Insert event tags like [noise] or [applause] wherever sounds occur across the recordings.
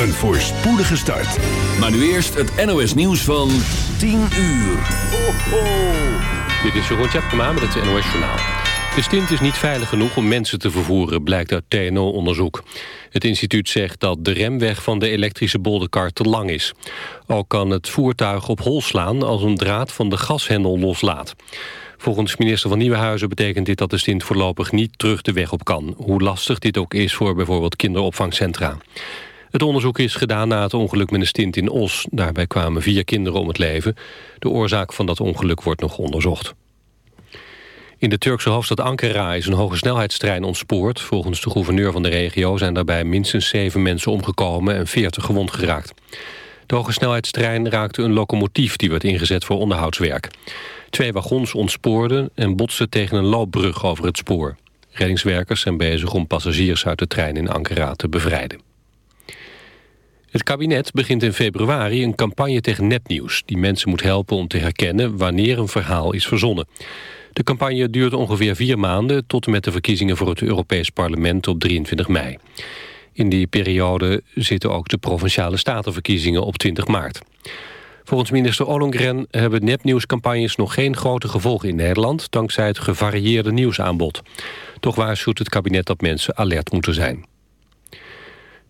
een voorspoedige start. Maar nu eerst het NOS nieuws van 10 uur. Ho, ho. Dit is Jeroen Tjepkema met het NOS Journaal. De stint is niet veilig genoeg om mensen te vervoeren, blijkt uit TNO-onderzoek. Het instituut zegt dat de remweg van de elektrische bolderkar te lang is. Ook kan het voertuig op hol slaan als een draad van de gashendel loslaat. Volgens minister van Nieuwenhuizen betekent dit dat de stint voorlopig niet terug de weg op kan. Hoe lastig dit ook is voor bijvoorbeeld kinderopvangcentra. Het onderzoek is gedaan na het ongeluk met een stint in Os. Daarbij kwamen vier kinderen om het leven. De oorzaak van dat ongeluk wordt nog onderzocht. In de Turkse hoofdstad Ankara is een hoge snelheidstrein ontspoord. Volgens de gouverneur van de regio zijn daarbij minstens zeven mensen omgekomen en veertig gewond geraakt. De hoge snelheidstrein raakte een locomotief die werd ingezet voor onderhoudswerk. Twee wagons ontspoorden en botsten tegen een loopbrug over het spoor. Reddingswerkers zijn bezig om passagiers uit de trein in Ankara te bevrijden. Het kabinet begint in februari een campagne tegen nepnieuws... die mensen moet helpen om te herkennen wanneer een verhaal is verzonnen. De campagne duurt ongeveer vier maanden... tot en met de verkiezingen voor het Europees Parlement op 23 mei. In die periode zitten ook de Provinciale Statenverkiezingen op 20 maart. Volgens minister Ollongren hebben nepnieuwscampagnes nog geen grote gevolgen in Nederland... dankzij het gevarieerde nieuwsaanbod. Toch waarschuwt het kabinet dat mensen alert moeten zijn.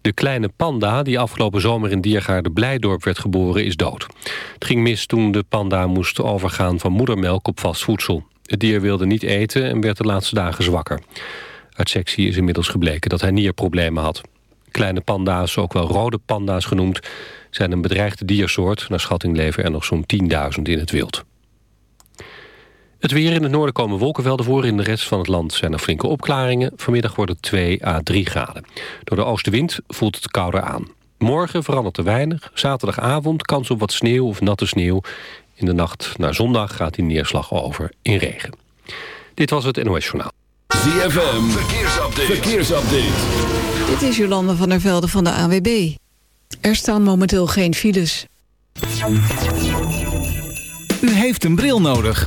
De kleine panda die afgelopen zomer in Diergaarde Blijdorp werd geboren is dood. Het ging mis toen de panda moest overgaan van moedermelk op vast voedsel. Het dier wilde niet eten en werd de laatste dagen zwakker. Uit sectie is inmiddels gebleken dat hij nierproblemen had. Kleine panda's, ook wel rode panda's genoemd, zijn een bedreigde diersoort. Naar schatting leven er nog zo'n 10.000 in het wild. Het weer in het noorden komen wolkenvelden voor. In de rest van het land zijn er flinke opklaringen. Vanmiddag wordt het 2 à 3 graden. Door de oostenwind voelt het kouder aan. Morgen verandert er weinig. Zaterdagavond kans op wat sneeuw of natte sneeuw. In de nacht naar zondag gaat die neerslag over in regen. Dit was het NOS Journaal. ZFM, verkeersupdate. verkeersupdate. Dit is Jolande van der Velde van de AWB. Er staan momenteel geen files. U heeft een bril nodig.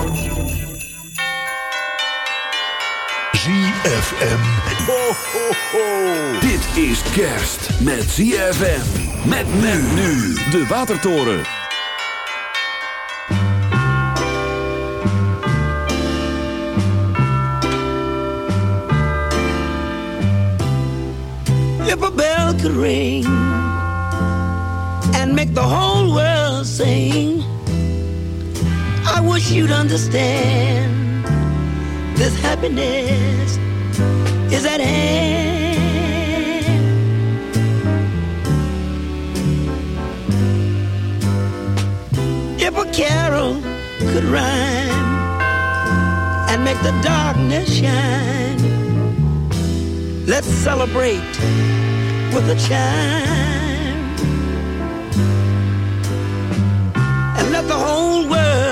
ZFM. Ho, ho, ho. Dit is kerst met ZFM. Met men nu. De Watertoren. If a bell could ring and make the whole world wish you'd understand this happiness is at hand. If a carol could rhyme and make the darkness shine, let's celebrate with a chime and let the whole world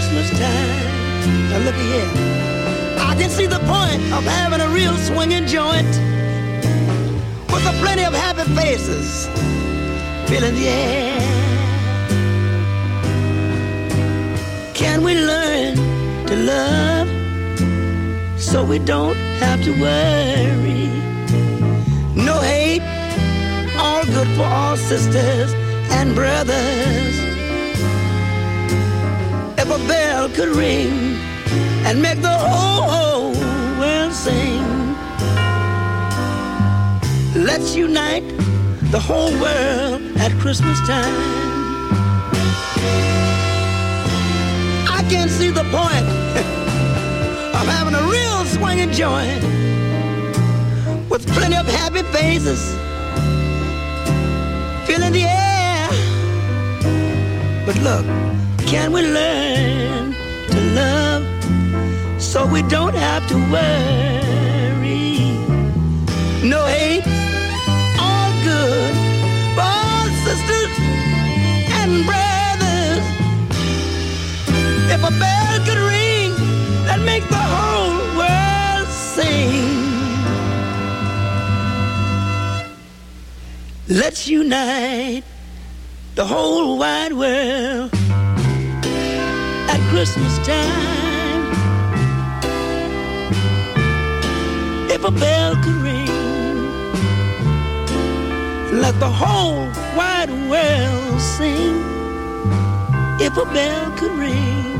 Christmas time. Now look here, I can see the point of having a real swinging joint with a plenty of happy faces filling the air. Can we learn to love so we don't have to worry? No hate, all good for all sisters and brothers. Bell could ring and make the whole world sing, let's unite the whole world at Christmas time. I can't see the point [laughs] of having a real swinging joint with plenty of happy faces filling the air. But look, can we learn to love so we don't have to worry? No hate, all good for all sisters and brothers. If a bell could ring, that make the whole world sing. Let's unite the whole wide world Christmas time. If a bell could ring, let the whole wide world sing. If a bell could ring.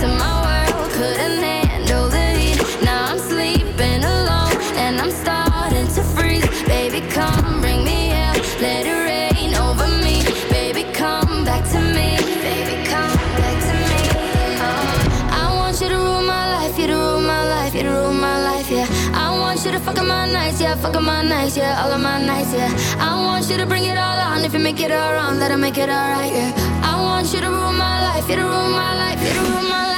into my world, couldn't name. yeah, fuck up my nights, yeah, all of my nights, yeah. I want you to bring it all on. If you make it all wrong, that I make it alright, yeah. I want you to rule my life, you to rule my life, you to rule my life.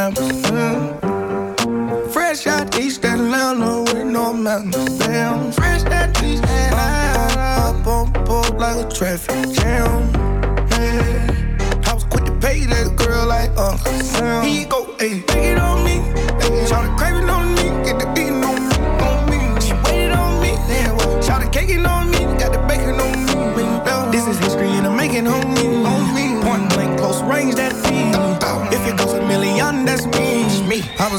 diamonds. Fresh out East Atlanta with no mountains. Damn. Fresh out East Atlanta. Up on board like a traffic jam. Yeah. I was quick to pay that girl like Uncle Sam. He go, hey. take it on.